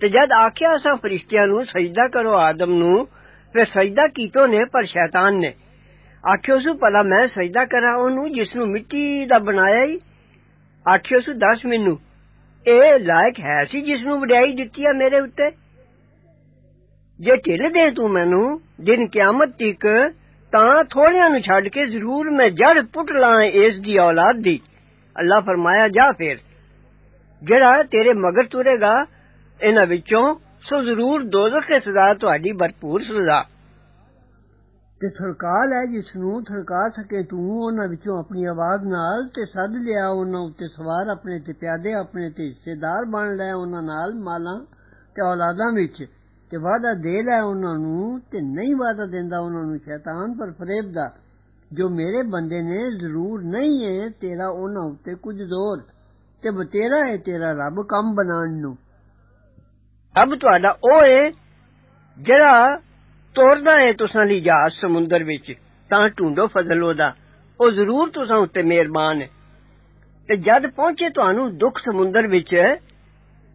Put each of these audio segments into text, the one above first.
تے جد آکھیا اساں فرشتیاں نو سجدہ کرو آدم نو پھر سجدہ کیتو نے پر شیطان نے آکھیو سو پلا میں سجدہ کرا اونوں جس نو مٹی دا بنایا ہی آکھیو سو دس مینوں اے لائق ہے سی جس نو وڈیائی دتی ہے میرے اوتے جے ٹھل دے تو مینوں دن قیامت تک تاں تھوڑیاں نو چھڈ کے ضرور میں جڑ پٹ لاں اس دی اولاد دی اللہ فرمایا جا پھر جڑا تیرے مگر ترے گا ਇਹਨਾਂ ਵਿੱਚੋਂ ਸੋ ਜ਼ਰੂਰ ਦੋਜ਼ਖ ਦੀ ਸਜ਼ਾ ਤੁਹਾਡੀ ਭਰਪੂਰ ਸਜ਼ਾ ਤੇ ਥੜਕਾ ਲੈ ਜਿਸ ਨੂੰ ਥੜਕਾ ਸਕੇ ਤੂੰ ਉਹਨਾਂ ਵਿੱਚੋਂ ਆਪਣੀ ਆਵਾਜ਼ ਨਾਲ ਤੇ ਸੱਦ ਲਿਆ ਉਹਨਾਂ ਉੱਤੇ ਸਵਾਰ ਆਪਣੇ ਤੇ ਪਿਆਦੇ ਆਪਣੇ ਤੇ ਹਿੱਸੇਦਾਰ ਬਣ ਲੈ ਉਹਨਾਂ ਨਾਲ ਮਾਲਾਂ ਤੇ ਔਲਾਦਾਂ ਵਿੱਚ ਤੇ ਵਾਦਾ ਦੇ ਲੈ ਉਹਨਾਂ ਨੂੰ ਤੇ ਨਹੀਂ ਵਾਦਾ ਦਿੰਦਾ ਉਹਨਾਂ ਨੂੰ ਸ਼ੈਤਾਨ ਪਰ ਫਰੇਬ ਦਾ ਜੋ ਮੇਰੇ ਬੰਦੇ ਨੇ ਜ਼ਰੂਰ ਨਹੀਂ ਹੈ ਤੇਰਾ ਉਹਨਾਂ ਉੱਤੇ ਕੁਝ ਜ਼ੋਰ ਤੇ ਬਤੇਰਾ ਹੈ ਤੇਰਾ ਰੱਬ ਕੰਮ ਬਣਾਉਣ ਨੂੰ ਰੱਬ ਤੁਹਾਡਾ ਉਹ ਹੈ ਜਿਹੜਾ ਤੋਰਦਾ ਹੈ ਤੁਸਾਂ ਲਈ ਜਹਾਜ਼ ਸਮੁੰਦਰ ਵਿੱਚ, ਤਾਂ ਢੂੰਡੋ ਫਜ਼ਲ ਉਹਦਾ। ਉਹ ਜ਼ਰੂਰ ਤੁਸਾਂ ਉੱਤੇ ਮਿਹਰਬਾਨ ਹੈ ਤੇ ਜਦ ਪਹੁੰਚੇ ਤੁਹਾਨੂੰ ਦੁੱਖ ਸਮੁੰਦਰ ਵਿੱਚ,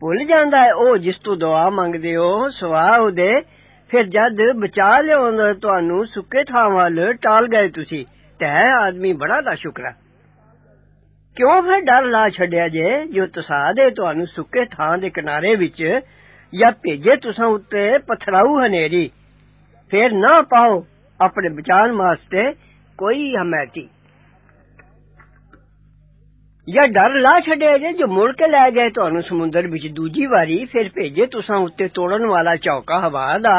ਭੁੱਲ ਜਾਂਦਾ ਹੈ ਉਹ ਜਿਸ ਤੋਂ ਦੁਆ ਮੰਗਦੇ ਹੋ ਸਵਾ ਉਹਦੇ। ਫਿਰ ਜਦ ਬਚਾ ਲਿਆਉਂਦਾ ਤੁਹਾਨੂੰ ਸੁੱਕੇ ਥਾਂ ਵੱਲ ਟਾਲ ਗਏ ਤੁਸੀਂ, ਤੇ ਆਦਮੀ ਬੜਾ ਦਾ ਸ਼ੁਕਰਾ ਕਿਉਂ ਫਿਰ ਡਰ ਲਾ ਛੱਡਿਆ ਜੇ, ਜੋ ਤਸਾ ਦੇ ਤੁਹਾਨੂੰ ਸੁੱਕੇ ਥਾਂ ਦੇ ਕਿਨਾਰੇ ਵਿੱਚ یا بھیجے تسا اتنے پتھراؤ ہنیری۔ پھر نہ پاؤ اپنے بچان واسطے کوئی حمایتی۔ یا ڈر لا چڈیا جے جو مڑ کے لے گئے تانوں سمندر وچ دوجی واری، پھر بھیجے تسا اتنے توڑن والا چوکا ہوا دا۔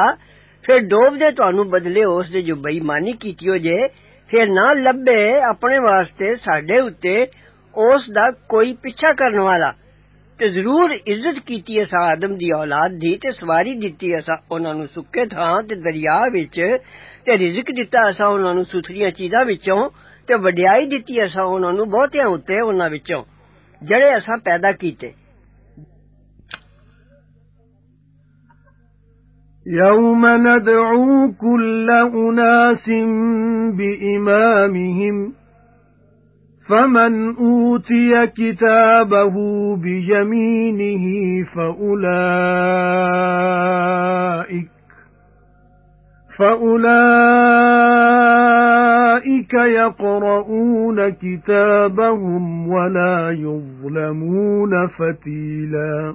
پھر ڈوب دے تانوں بدلے اس دے جو بےمانی کیتی ہو جے، پھر نہ لبے اپنے واسطے ساڈے اوتے اس دا کوئی پیچھا کرن والا۔ تے ضرور عزت کیتی اس آدم دی اولاد دی تے سواری دتی اسا انہاں نو سکے تھاں تے دریا وچ تے رزق دتا اسا انہاں نو ستھریاں چیزاں وچوں تے وڈیائی دتی اسا انہاں نو بہتیاں اتے انہاں وچوں جڑے اسا پیدا کیتے۔ يوم ندعو كل أناس بإمامهم فمن أوتي كتابه بيمينه فأولئك فأولئك يقرؤون كتابهم ولا يظلمون فتيلا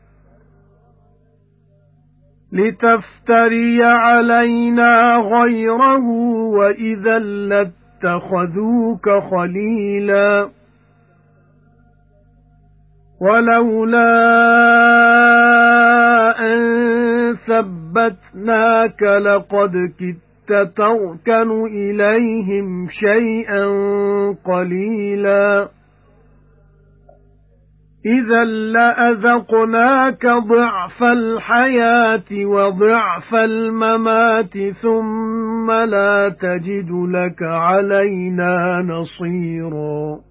لِتَفْتَرِيَ عَلَيْنَا غَيْرَهُ وَإِذًا لَّاتَّخَذُوكَ خَلِيلًا. وَلَوْلَا أَن ثَبَّتْنَاكَ لَقَدْ كِدتَّ تَرْكَنُ إِلَيْهِمْ شَيْئًا قَلِيلًا. إِذًا لَّأَذَقْنَاكَ ضِعْفَ الْحَيَاةِ وَضِعْفَ الْمَمَاتِ ثُمَّ لَا تَجِدُ لَكَ عَلَيْنَا نَصِيرًا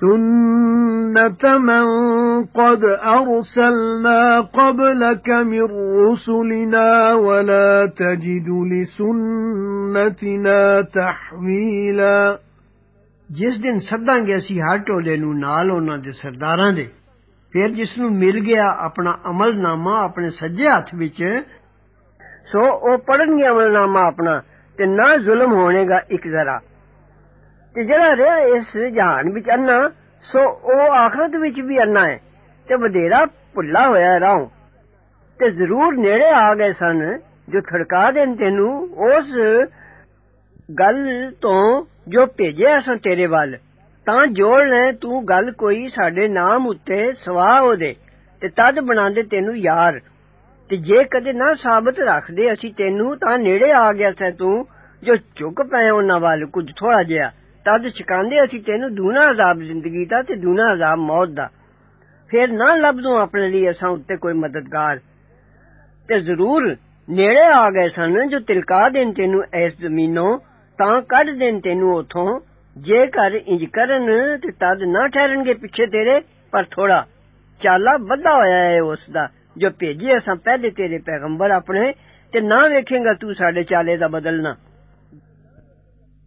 سُنَّةَ مَن قَدْ أَرْسَلْنَا قَبْلَكَ مِن رُّسُلِنَا وَلَا تَجِدُ لِسُنَّتِنَا تَحْوِيلًا ਜਿਸ ਦਿਨ ਸੱਦਾਂਗੇ ਅਸੀਂ ਹਰ ਟੋਲੇ ਨੂੰ ਨਾਲ ਉਹਨਾਂ ਦੇ ਸਰਦਾਰਾਂ ਦੇ ਫਿਰ ਜਿਸ ਨੂੰ ਮਿਲ ਗਿਆ ਆਪਣਾ ਅਮਲਨਾਮਾ ਆਪਣੇ ਸੱਜੇ ਹੱਥ ਵਿੱਚ ਸੋ ਉਹ ਪੜਨਗੇ ਅਮਲਨਾਮਾ ਆਪਣਾ ਤੇ ਨਾ ਜ਼ੁਲਮ ਹੋਣੇਗਾ ਇੱਕ ਜ਼ਰਾ ਤੇ ਜਿਹੜਾ ਰਿਹਾ ਇਸ ਜਹਾਨ ਵਿੱਚ ਅੰਨਾ ਸੋ ਉਹ ਆਖਰਤ ਵਿੱਚ ਵੀ ਅੰਨਾ ਹੈ ਤੇ ਵਧੇਰਾ ਭੁੱਲਾ ਹੋਇਆ ਰਹੂੰ ਤੇ ਜ਼ਰੂਰ ਨੇੜੇ ਆ ਗਏ ਸਨ ਜੋ ਖੜਕਾ ਦੇਣ ਤੈਨੂੰ ਉਸ ਗੱਲ ਤੋਂ ਜੋ ਭੇਜਿਆ ਅਸਾਂ ਤੇਰੇ ਵੱਲ ਤਾਂ ਜੋੜ ਲੈ ਤੂੰ ਗੱਲ ਕੋਈ ਸਾਡੇ ਨਾਮ ਉੱਤੇ ਸਵਾਹ ਉਹਦੇ ਤੇ ਤਦ ਬਣਾਉਂਦੇ ਤੈਨੂੰ ਯਾਰ ਤੇ ਜੇ ਕਦੇ ਨਾ ਸਾਬਤ ਰੱਖਦੇ ਅਸੀਂ ਤੈਨੂੰ ਤਾਂ ਨੇੜੇ ਆ ਗਿਆ ਸੈਂ ਤੂੰ ਜੋ ਝੁਕ ਪਏ ਉਹਨਾਂ ਵੱਲ ਕੁਝ ਥੋੜਾ ਜਿਹਾ ਤਦ ਛਕਾਉਂਦੇ ਅਸੀਂ ਤੈਨੂੰ ਦੂਨਾ ਅਜ਼ਾਬ ਜ਼ਿੰਦਗੀ ਦਾ ਤੇ ਦੂਨਾ ਅਜ਼ਾਬ ਮੌਤ ਦਾ ਫਿਰ ਨਾ ਲੱਭਦੋਂ ਆਪਣੇ ਲਈ ਅਸਾਂ ਉੱਤੇ ਕੋਈ ਮਦਦਗਾਰ ਤੇ ਜ਼ਰੂਰ ਨੇੜੇ ਆ ਗਏ ਸਨ ਜੋ ਤਿਲਕਾ ਦੇਣ ਤੈਨੂੰ ਇਸ ਜ਼ਮੀਨੋਂ ਤਾਂ ਕੱਢ ਦੇਣ ਤੈਨੂੰ ਉਥੋਂ ਜੇ ਕਰ ਇੰਜ ਕਰਨ ਤੇ ਤਦ ਨਾ ਠਹਿਰਨਗੇ ਪਿੱਛੇ ਤੇਰੇ ਪਰ ਥੋੜਾ ਚਾਲਾ ਵੱਧਾ ਹੋਇਆ ਹੈ ਉਸ ਦਾ ਜੋ ਭੇਜੇ ਅਸਾਂ ਪਹਿਲੇ ਤੇਰੇ ਪੈਗੰਬਰ ਆਪਣੇ ਤੇ ਨਾ ਵੇਖੇਗਾ ਤੂੰ ਸਾਡੇ ਚਾਲੇ ਦਾ ਬਦਲਣਾ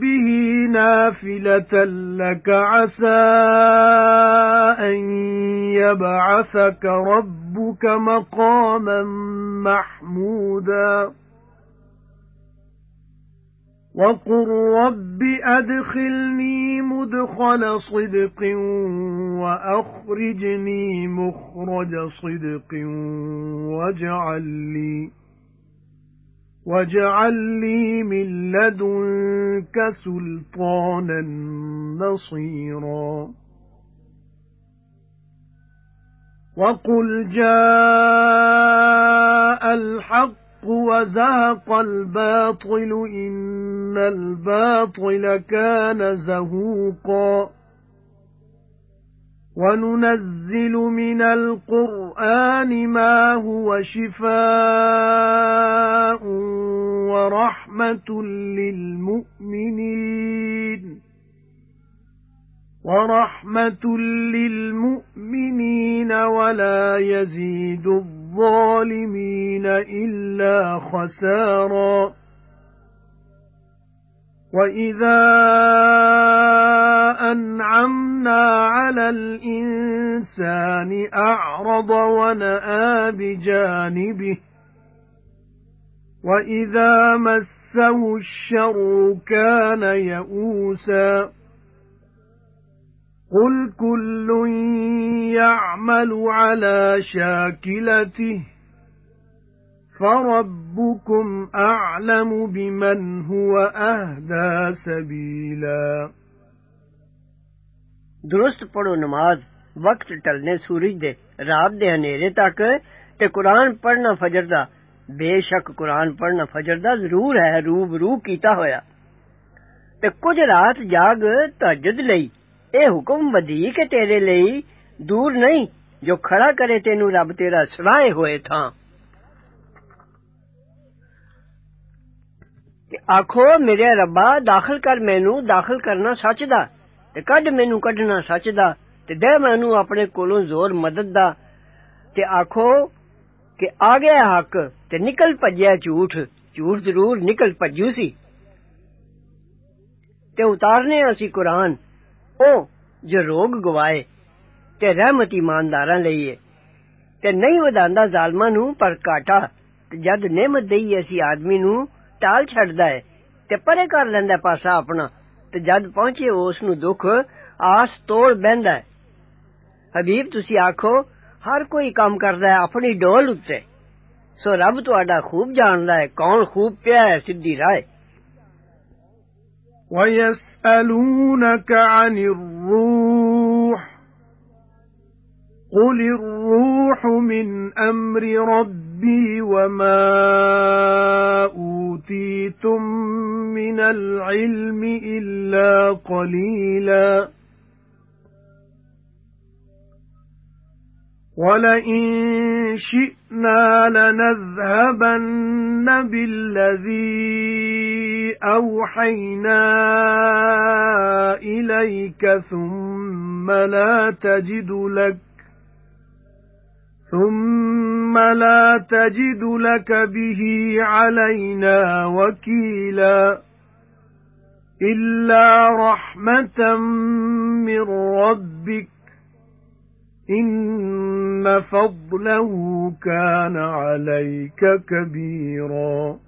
بِهِ نَافِلَةً لَكَ عَسَى أَن يَبْعَثَكَ رَبُّكَ مَقَامًا مَّحْمُودًا. وَقُل رَّبِّ أَدْخِلْنِي مُدْخَلَ صِدْقٍ وَأَخْرِجْنِي مُخْرَجَ صِدْقٍ وَاجْعَل لِّي وَاجْعَل لِّي مِن لَّدُنكَ سُلْطَانًا نَّصِيرًا وَقُلْ جَاءَ الْحَقُّ وَزَهَقَ الْبَاطِلُ إِنَّ الْبَاطِلَ كَانَ زَهُوقًا وَنُنَزِّلُ مِنَ الْقُرْآنِ مَا هُوَ شِفَاءٌ وَرَحْمَةٌ لِلْمُؤْمِنِينَ. وَرَحْمَةٌ لِلْمُؤْمِنِينَ وَلَا يَزِيدُ الظَّالِمِينَ إِلَّا خَسَارًا. وَإِذَا أَنْعَمْنَا عَلَى الْإِنسَانِ أَعْرَضَ وَنَأَىٰ بِجَانِبِهِ وَإِذَا مَسَّهُ الشَّرُّ كَانَ يَئُوسًا قُلْ كُلٌّ يَعْمَلُ عَلَى شَاكِلَتِهِ فَرَبُّكُمْ أَعْلَمُ بِمَنْ هُوَ أَهْدَى سَبِيلًا درست پڑھو نماز، وقت ٹلنے سورج دے، رات دے ہنیرے تک، تے قرآن پڑھنا فجر دا۔ بے شک قرآن پڑھنا فجر دا ضرور ہے، روبرو کیتا ہویا۔ تے کچھ رات جاگ تہجد لئی۔ اے حکم ودھیک تیرے لئی دور نہیں، جو کھڑا کرے تینو رب تیرا سوائے ہوئے تھا آخو میرے ربا، داخل کر مینو، داخل کرنا سچ دا۔ ਤੇ ਕੱਢ ਮੈਨੂੰ ਕੱਢਣਾ ਸੱਚ ਦਾ ਤੇ ਦੇ ਮੈਨੂੰ ਆਪਣੇ ਕੋਲੋਂ ਜ਼ੋਰ ਮਦਦ ਦਾ ਤੇ ਆਖੋ ਕਿ ਆ ਗਿਆ ਹੱਕ ਤੇ ਨਿਕਲ ਭੱਜਿਆ ਝੂਠ ਝੂਠ ਜ਼ਰੂਰ ਨਿਕਲ ਭੱਜੂ ਸੀ ਤੇ ਉਤਾਰਨੇ ਅਸੀਂ ਕੁਰਾਨ ਉਹ ਜੋ ਰੋਗ ਗਵਾਏ ਤੇ ਰਹਿਮਤ ਇਮਾਨਦਾਰਾਂ ਲਈ ਹੈ ਤੇ ਨਹੀਂ ਵਧਾਂਦਾ ਜ਼ਾਲਮਾਂ ਨੂੰ ਪਰ ਕਾਟਾ ਤੇ ਜਦ ਨਿਮਤ ਦਈ ਅਸੀਂ ਆਦਮੀ ਨੂੰ ਟਾਲ ਛੱਡਦਾ ਹੈ ਤੇ ਪਰੇ ਕਰ ਲੈਂਦਾ ਪਾਸਾ ਆਪਣਾ ਤੇ ਜਦ ਪਹੁੰਚੇ ਉਸ ਨੂੰ ਦੁੱਖ ਆਸ ਤੋੜ ਬੈਂਦਾ ਹੈ ਹਬੀਬ ਤੁਸੀਂ ਆਖੋ ਹਰ ਕੋਈ ਕੰਮ ਕਰਦਾ ਹੈ ਆਪਣੀ ਡੋਲ ਉੱਤੇ ਸੋ ਰੱਬ ਤੁਹਾਡਾ ਖੂਬ ਜਾਣਦਾ ਹੈ ਕੌਣ ਖੂਬ ਪਿਆ ਹੈ ਸਿੱਧੀ ਰਾਹ وَيَسْأَلُونَكَ عَنِ الرُّوحِ قُلِ الرُّوحُ مِنْ أَمْرِ رَبِّي وَمَا أُوتِيتُم مِّنَ الْعِلْمِ إِلَّا قَلِيلًا وَلَئِن شِئْنَا لَنَذْهَبَنَّ بِالَّذِي أَوْحَيْنَا إِلَيْكَ ثُمَّ لَا تَجِدُ لَكَ ثُمَّ لَا تَجِدُ لَكَ بِهِ عَلَيْنَا وَكِيلًا إِلَّا رَحْمَةً مِّن رَّبِّكَ إِنَّ فَضْلَهُ كَانَ عَلَيْكَ كَبِيرًا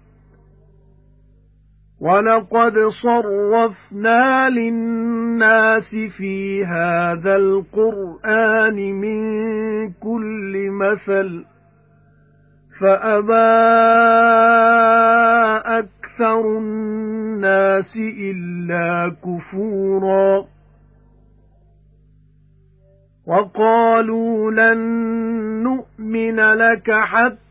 وَلَقَدْ صَرَّفْنَا لِلنَّاسِ فِي هَذَا الْقُرْآنِ مِنْ كُلِّ مَثَلٍ فَأَبَى أَكْثَرُ النَّاسِ إِلَّا كُفُورًا. وَقَالُوا لَن نُّؤْمِنَ لَكَ حَتَّى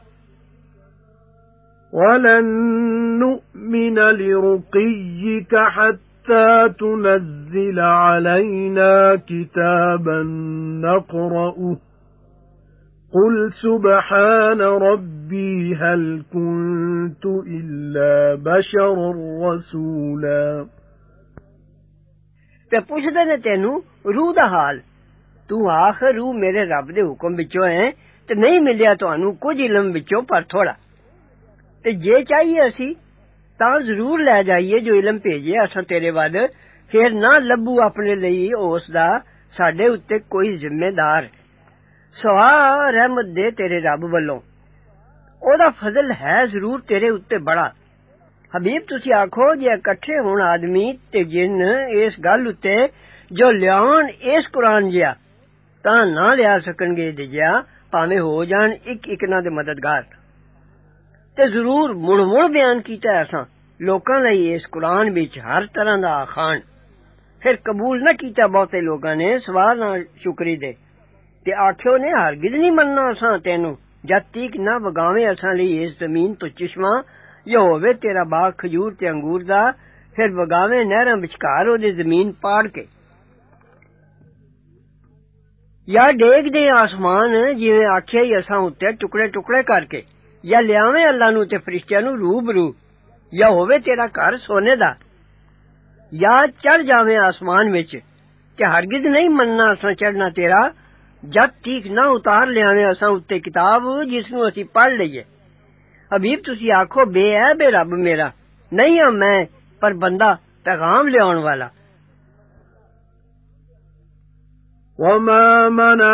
وَلَن نُّؤْمِنَ لِرُقِيِّكَ حَتَّى تُنَزِّلَ عَلَيْنَا كِتَابًا نقرأه قُلْ سُبْحَانَ رَبِّي هَلْ كُنتُ إِلَّا بَشَرًا رَّسُولًا تے پوچھدے نے تینو روح دا حال۔ تو آخر روح میرے رب دے حکم وچوں ہے تے نہیں ملیا تانوں کچھ علم وچوں پر تھوڑا۔ ਥੋੜਾ ਤੇ ਜੇ ਚਾਹੀਏ ਅਸੀਂ ਤਾਂ ਜ਼ਰੂਰ ਲੈ ਜਾਈਏ ਜੋ ਇਲਮ ਭੇਜਿਆ ਅਸਾਂ ਤੇਰੇ ਵੱਲ ਫਿਰ ਨਾ ਲੱਭੂ ਆਪਣੇ ਲਈ ਉਸ ਦਾ ਸਾਡੇ ਉੱਤੇ ਕੋਈ ਜ਼ਿੰਮੇਦਾਰ ਸਵਾ ਰਹਿਮਤ ਦੇ ਤੇਰੇ ਰੱਬ ਵੱਲੋਂ ਉਹਦਾ ਫਜ਼ਲ ਹੈ ਜ਼ਰੂਰ ਤੇਰੇ ਉੱਤੇ ਬੜਾ ਹਬੀਬ ਤੁਸੀਂ ਆਖੋ ਜੇ ਇਕੱਠੇ ਹੋਣ ਆਦਮੀ ਤੇ ਜਿੰਨ ਇਸ ਗੱਲ ਉੱਤੇ ਜੋ ਲਿਆਉਣ ਇਸ ਕੁਰਾਨ ਜਿਆ ਤਾਂ ਨਾ ਲਿਆ ਸਕਣਗੇ ਜਿਆ ਭਾਵੇਂ ਹੋ ਜਾਣ ਇੱਕ ਇੱਕ ਨਾ ਦੇ ਮਦਦਗਾਰ تے ضرور مڑ مڑ بیان کیتا ہے اساں لوکاں لئی اس قرآن وچ ہر طرح دا آخان پھر قبول نہ کیتا بہتے لوکاں نے سوا ناشکری دے تے آکھیو نے ہرگز نہیں مننا اساں تینو جد تیک نہ وگاویں اساں لئی اس زمین تو چشمہ یا ہووے تیرا باغ کھجور تے انگور دا پھر وگاویں نہراں وچکار أو دی زمین پاڑ کے یا ڈیگ دے آسمان جویں آکھیا ہی اساں اُتے ٹکڑے ٹکڑے کر کے یا لیا اللہ نو تے فرشتیاں نو روبرو، یا ہووے تیرا گھر سونے دا۔ یا چڑھ جاویں آسمان وچ تے ہرگز نہیں مننا اساں چڑھنا تیرا جد تیک نہ اتار لیا اساں اُتے کتاب جس نو اسی پڑھ لیے ابھی تسی آخو بے ہے بے رب میرا۔ نہیں ہاں میں، پر بندہ پیغام لیا والا۔ وما منع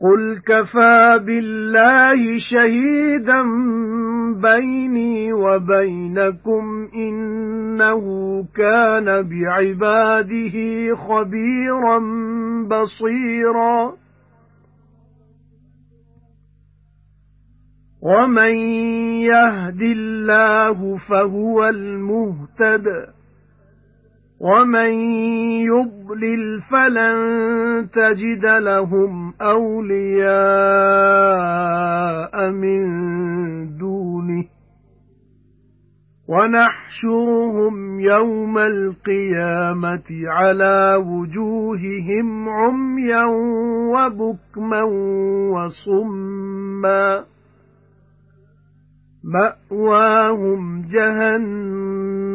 قُلْ كَفَى بِاللَّهِ شَهِيدًا بَيْنِي وَبَيْنَكُمْ إِنَّهُ كَانَ بِعِبَادِهِ خَبِيرًا بَصِيرًا. وَمَن يَهْدِ اللَّهُ فَهُوَ الْمُهْتَدِ وَمَن يُضْلِلْ فَلَن تَجِدَ لَهُمْ أَوْلِيَاءَ مِن دُونِهِ وَنَحْشُرُهُمْ يَوْمَ الْقِيَامَةِ عَلَى وُجُوهِهِمْ عُمْيًا وَبُكْمًا وَصُمًّا مَأْوَاهُمْ جَهَنَّمُ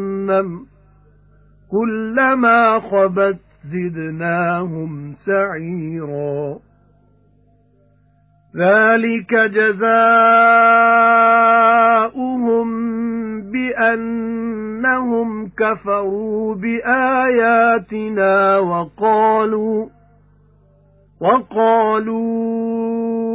كُلَّمَا خَبَتْ زِدْنَاهُمْ سَعِيرًا. ذَلِكَ جَزَاؤُهُم بِأَنَّهُمْ كَفَرُوا بِآيَاتِنَا وَقَالُوا وَقَالُوا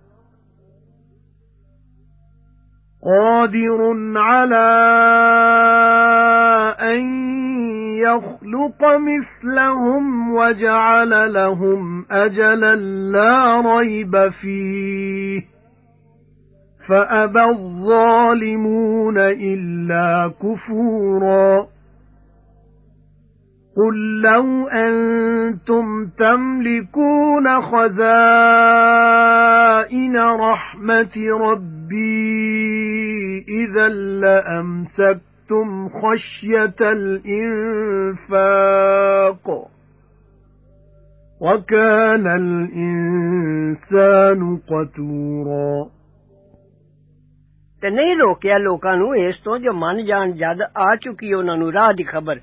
قَادِرٌ عَلَى أَن يَخْلُقَ مِثْلَهُمْ وَجَعَلَ لَهُمْ أَجَلًا لَّا رَيْبَ فِيهِ. فَأَبَى الظَّالِمُونَ إِلَّا كُفُورًا. قُل لَّوْ أَنتُمْ تَمْلِكُونَ خَزَائِنَ رَحْمَةِ رَبِّي إِذًا لَّأَمْسَكْتُمْ خَشْيَةَ الْإِنفَاقِ وَكَانَ الْإِنسَانُ قَتُورًا ਤੇ ਨਹੀਂ ਰੋਕਿਆ ਲੋਕਾਂ ਨੂੰ ਇਸ ਤੋਂ ਜੋ ਮੰਨ ਜਾਣ ਜਦ ਆ ਚੁੱਕੀ ਉਹਨਾਂ ਨੂੰ ਰਾਹ ਦੀ ਖਬਰ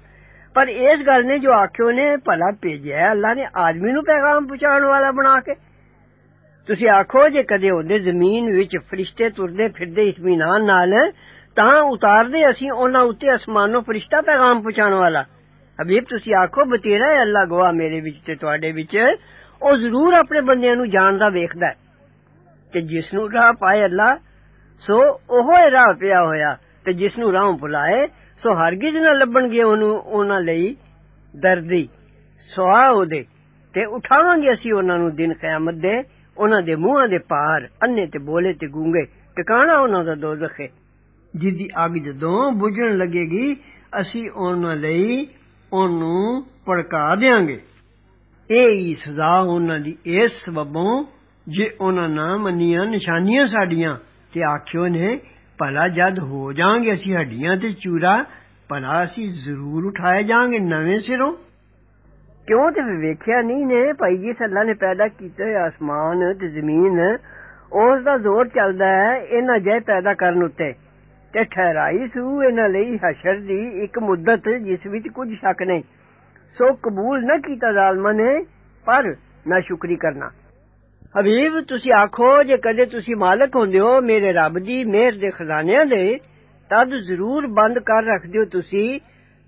ਪਰ ਇਸ ਗੱਲ ਨੇ ਜੋ ਆਖਿਓ ਨੇ ਭਲਾ ਭੇਜਿਆ ਅੱਲਾ ਨੇ ਆਦਮੀ ਨੂੰ ਪੈਗਾਮ ਪਹੁੰਚਾਉਣ ਵਾਲਾ ਬਣਾ ਕੇ ਤੁਸੀਂ ਆਖੋ ਜੇ ਕਦੇ ਉਹਦੇ ਜ਼ਮੀਨ ਵਿੱਚ ਫਰਿਸ਼ਤੇ ਤੁਰਦੇ ਫਿਰਦੇ ਇਤਮੀਨਾਨ ਨਾਲ ਤਾਂ ਉਤਾਰਦੇ ਅਸੀਂ ਉਹਨਾਂ ਉੱਤੇ ਅਸਮਾਨੋਂ ਫਰਿਸ਼ਤਾ ਪੈਗਾਮ ਪਹੁੰਚਾਉਣ ਵਾਲਾ ਹਬੀਬ ਤੁਸੀਂ ਆਖੋ ਬਤੇਰਾ ਹੈ ਅੱਲਾ ਗਵਾਹ ਮੇਰੇ ਵਿੱਚ ਤੇ ਤੁਹਾਡੇ ਵਿੱਚ ਉਹ ਜ਼ਰੂਰ ਆਪਣੇ ਬੰਦਿਆਂ ਨੂੰ ਜਾਣਦਾ ਵੇਖਦਾ ਤੇ ਜਿਸ ਨੂੰ ਰਾਹ ਪਾਏ ਅੱਲਾ ਸੋ ਉਹ ਹੈ ਰਾਹ ਪਿਆ ਹੋਇਆ ਤੇ ਜਿਸ ਨੂੰ ਰਾਹ ਭੁਲਾਏ ਸੋ ਹਰਗਿਜ਼ ਨਾ ਲੱਭਣਗੇ ਉਹਨੂੰ ਉਹਨਾਂ ਲਈ ਦਰਦੀ ਸਵਾ ਉਹਦੇ ਤੇ ਉਠਾਵਾਂਗੇ ਅਸੀਂ ਉਹਨਾਂ ਨੂੰ ਦਿਨ ਕਿਆਮਤ ਦੇ ਉਹਨਾਂ ਦੇ ਮੂੰਹਾਂ ਦੇ ਪਾਰ ਅੰਨੇ ਤੇ ਬੋਲੇ ਤੇ ਗੂੰਗੇ, ਟਿਕਾਣਾ ਉਹਨਾਂ ਦਾ ਦੋਜ਼ਖ ਹੈ। ਜਿਹਦੀ ਅੱਗ ਜਦੋਂ ਬੁਝਣ ਲੱਗੇਗੀ, ਅਸੀਂ ਉਹਨਾਂ ਲਈ ਉਹਨੂੰ ਭੜਕਾ ਦੇਾਂਗੇ ਇਹ ਹੀ ਸਜ਼ਾ ਉਹਨਾਂ ਦੀ ਇਸ ਸਬਬੋਂ, ਜੇ ਉਹਨਾਂ ਨਾ ਮੰਨੀਆਂ ਨਿਸ਼ਾਨੀਆਂ ਸਾਡੀਆਂ, ਤੇ ਆਖਿਓ ਨੇ, ਭਲਾ ਜਦ ਹੋ ਜਾਾਂਗੇ ਅਸੀਂ ਹੱਡੀਆਂ ਤੇ ਚੂਰਾ, ਭਲਾ ਅਸੀਂ ਜ਼ਰੂਰ ਉਠਾਏ ਜਾਾਂਗੇ ਨਵੇਂ ਸਿਰੋਂ। ਕਿਉਂ ਤੇ ਵੇਖਿਆ ਨਹੀਂ ਨੇ ਭਾਈ ਜਿਸ ਅੱਲਾ ਨੇ ਪੈਦਾ ਕੀਤੇ ਆਸਮਾਨ ਤੇ ਜ਼ਮੀਨ ਉਸ ਦਾ ਜ਼ੋਰ ਚੱਲਦਾ ਹੈ ਇਹਨਾਂ ਜੇ ਪੈਦਾ ਕਰਨ ਉੱਤੇ ਤੇ ਠਹਿਰਾਈ ਸੂ ਇਹਨਾਂ ਲਈ ਹਸ਼ਰ ਦੀ ਇੱਕ ਮੁੱਦਤ ਜਿਸ ਵਿੱਚ ਕੁਝ ਸ਼ੱਕ ਨਹੀਂ ਸੋ ਕਬੂਲ ਨਾ ਕੀਤਾ ਜ਼ਾਲਮਾਂ ਨੇ ਪਰ ਨਾ ਸ਼ੁਕਰੀ ਕਰਨਾ ਹਬੀਬ ਤੁਸੀਂ ਆਖੋ ਜੇ ਕਦੇ ਤੁਸੀਂ ਮਾਲਕ ਹੁੰਦੇ ਹੋ ਮੇਰੇ ਰੱਬ ਦੀ ਮਿਹਰ ਦੇ ਖਜ਼ਾਨਿਆਂ ਦੇ ਤਦ ਜ਼ਰੂਰ ਬੰਦ ਕਰ ਰੱਖਦੇ ਹੋ ਤੁਸੀਂ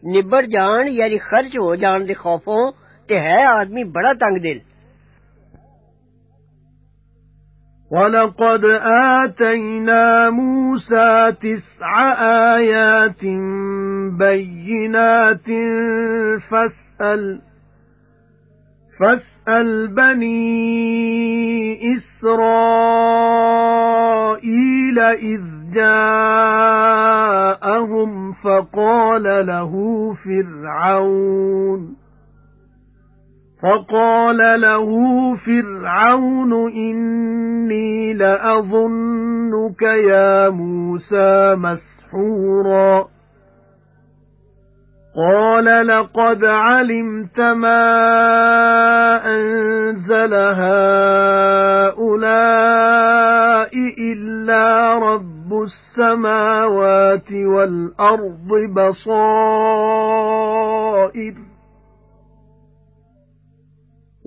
ਨਿਬੜ ਜਾਣ ਯਾਨੀ ਖਰਚ ਹੋ ਜਾਣ ਦੇ ਖੌਫੋਂ تے ہے آدمی بڑا تنگ دل وَلَقَدْ آتَيْنَا مُوسَى تِسْعَ آيَاتٍ بَيِّنَاتٍ فَاسْأَلْ فَاسْأَلْ بَنِي إِسْرَائِيلَ إِذْ جَاءَهُمْ فَقَالَ لَهُ فِرْعَوْنُ فَقَالَ لَهُ فِرْعَوْنُ إِنِّي لَأَظُنُّكَ يَا مُوسَى مَسْحُورًا. قَالَ لَقَدْ عَلِمْتَ مَا أَنزَلَ هَؤُلَاءِ إِلَّا رَبُّ السَّمَاوَاتِ وَالْأَرْضِ بَصَائِرَ.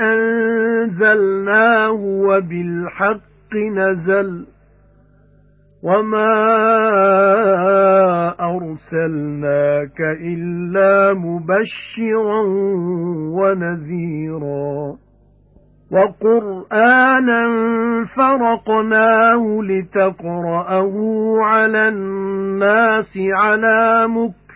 أَنزَلْنَاهُ وَبِالْحَقِّ نَزَلَ وَمَا أَرْسَلْنَاكَ إِلَّا مُبَشِّرًا وَنَذِيرًا وَقُرْآنًا فَرَقْنَاهُ لِتَقْرَأَهُ عَلَى النَّاسِ عَلَى مُكْثٍ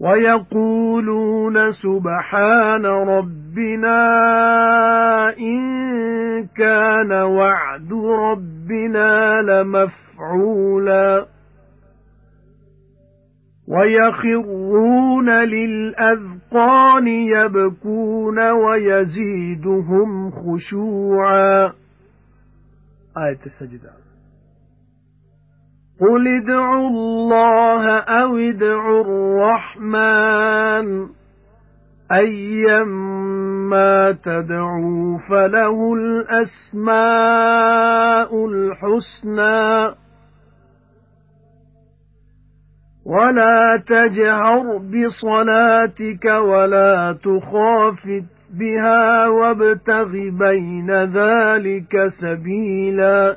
وَيَقُولُونَ سُبْحَانَ رَبِّنَا إِن كَانَ وَعْدُ رَبِّنَا لَمَفْعُولًا. وَيَخِرُّونَ لِلْأَذْقَانِ يَبْكُونَ وَيَزِيدُهُمْ خُشُوعًا. آية السجدة. قُلِ ادْعُوا اللَّهَ أَوِ ادْعُوا الرَّحْمَنَ أَيًّمَّا تَدْعُوا فَلَهُ الْأَسْمَاءُ الْحُسْنَى وَلَا تَجْهَرْ بِصَلَاتِكَ وَلَا تُخَافِتْ بِهَا وَابْتَغِ بَيْنَ ذَلِكَ سَبِيلًا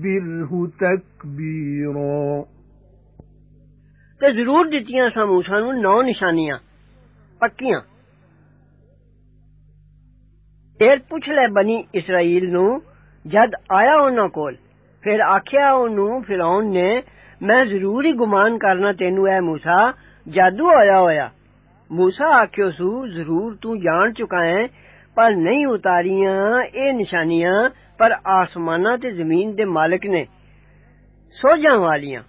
وَتَكْبِرْهُ تَكْبِيرًا۔ تے ضرور دتیاں اساں موسی نو نو نشانیاں پکیاں۔ پھر پوچھ لے بنی اسرائیل نو جد آیا انہاں کول پھر آکھیا اونوں فرعون نے میں ضرور ہی گمان کرنا تینو اے موسی جادو ہویا ہویا۔ موسی آکھیو سو ضرور تو جان چکا ہے پر نہیں اتاریاں اے نشانیاں پر آسماناں تے زمین دے مالک نے سوجاں والیاں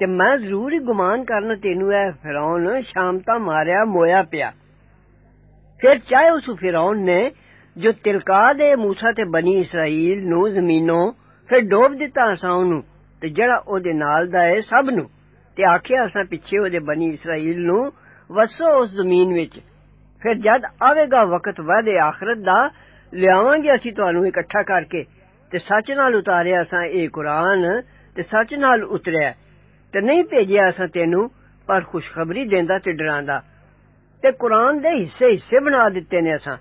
تے میں ضرور گمان کرنا تینوں اے فرعون شام تا ماریا مویا پیا پھر چاہے اس فرعون نے جو تلکا دے موسی تے بنی اسرائیل نو زمینوں پھر ڈوب دتا اساں اونوں تے جڑا أو دے نال دا اے سب نو تے آکھیا اساں پیچھے أو دے بنی اسرائیل نو وسو اس زمین وچ پھر جد آوے گا وقت وعدے آخرت دا ਦਾ ਲਿਆਵਾਂਗੇ ਅਸੀਂ ਤੁਹਾਨੂੰ ਇਕੱਠਾ ਕਰਕੇ ਤੇ ਸੱਚ ਨਾਲ ਉਤਾਰਿਆ ਅਸਾਂ ਇਹ ਕੁਰਾਨ ਤੇ ਸੱਚ ਨਾਲ ਉਤਰਿਆ ਤੇ ਨਹੀਂ ਭੇਜਿਆ ਅਸਾਂ ਤੈਨੂੰ ਪਰ ਖੁਸ਼ਖਬਰੀ ਦਿੰਦਾ ਤੇ ਡਰਾਉਂਦਾ ਤੇ ਕੁਰਾਨ ਦੇ ਹਿੱਸੇ ਹਿੱਸੇ ਬਣਾ ਦਿੱਤੇ ਨੇ ਅਸਾਂ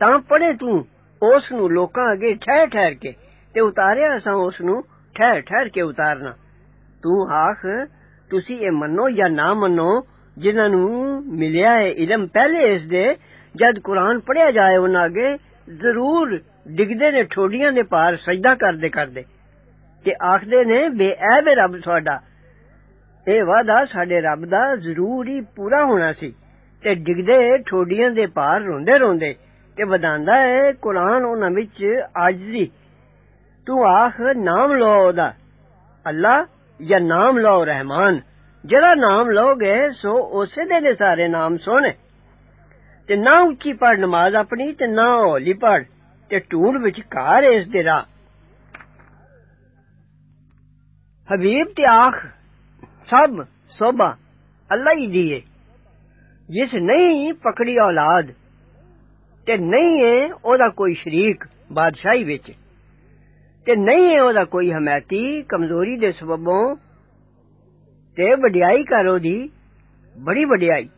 ਤਾਂ ਪੜੇ ਤੂੰ ਉਸ ਨੂੰ ਲੋਕਾਂ ਅੱਗੇ ਠਹਿਰ ਠਹਿਰ ਕੇ ਤੇ ਉਤਾਰਿਆ ਅਸਾਂ ਉਸ ਨੂੰ ਠਹਿਰ ਠਹਿਰ ਕੇ ਉਤਾਰਨਾ ਤੂੰ ਆਖ ਤੁਸੀਂ ਇਹ ਮੰਨੋ ਜਾਂ ਨਾ ਮੰਨੋ ਜਿਨ੍ਹਾਂ ਨੂੰ ਮਿਲਿਆ ਹੈ ਇਲਮ ਪਹਿਲੇ ਇਸ ਦੇ ਜਦ ਕੁਰਾਨ ਪੜਿਆ ਜਾਏ ضرور ڈگدے نے، ٹھوڈیاں دے پار سجدہ کردے کردے۔ تے آخدے نے، بے عیب رب تہاڈا اے وعدہ، ساڈے رب دا ضرور ہی پورا ہونا سی۔ تے ڈگدے، ٹھوڈیاں دے پار روندے روندے۔ تے بداندا ہے، قرآن انہاں وچ عاجزی تو آخ، نام لو دا اللہ یا نام لو رحمان۔ جڑا نام لو گے سو اسے دے سارے نام سونے۔ ਤੇ ਨਾ ਉੱਚੀ ਪੜ ਨਮਾਜ਼ ਆਪਣੀ ਤੇ ਨਾ ਹੌਲੀ ਪੜ ਤੇ ਢੂੰਡ ਵਿੱਚ ਘਰ ਇਸ ਦੇ ਰਾਹ ਹਬੀਬ ਤੇ ਆਖ ਸਭ ਸੋਭਾ ਅੱਲਾ ਹੀ ਦੀਏ ਜਿਸ ਨਹੀਂ ਪਕੜੀ ਔਲਾਦ ਤੇ ਨਹੀਂ ਹੈ ਉਹਦਾ ਕੋਈ ਸ਼ਰੀਕ ਬਾਦਸ਼ਾਹੀ ਵਿੱਚ ਤੇ ਨਹੀਂ ਹੈ ਉਹਦਾ ਕੋਈ ਹਮਾਇਤੀ ਕਮਜ਼ੋਰੀ ਦੇ ਸਬਬੋਂ ਤੇ ਵਡਿਆਈ ਕਰੋ ਦੀ ਬੜੀ ਵਡਿਆਈ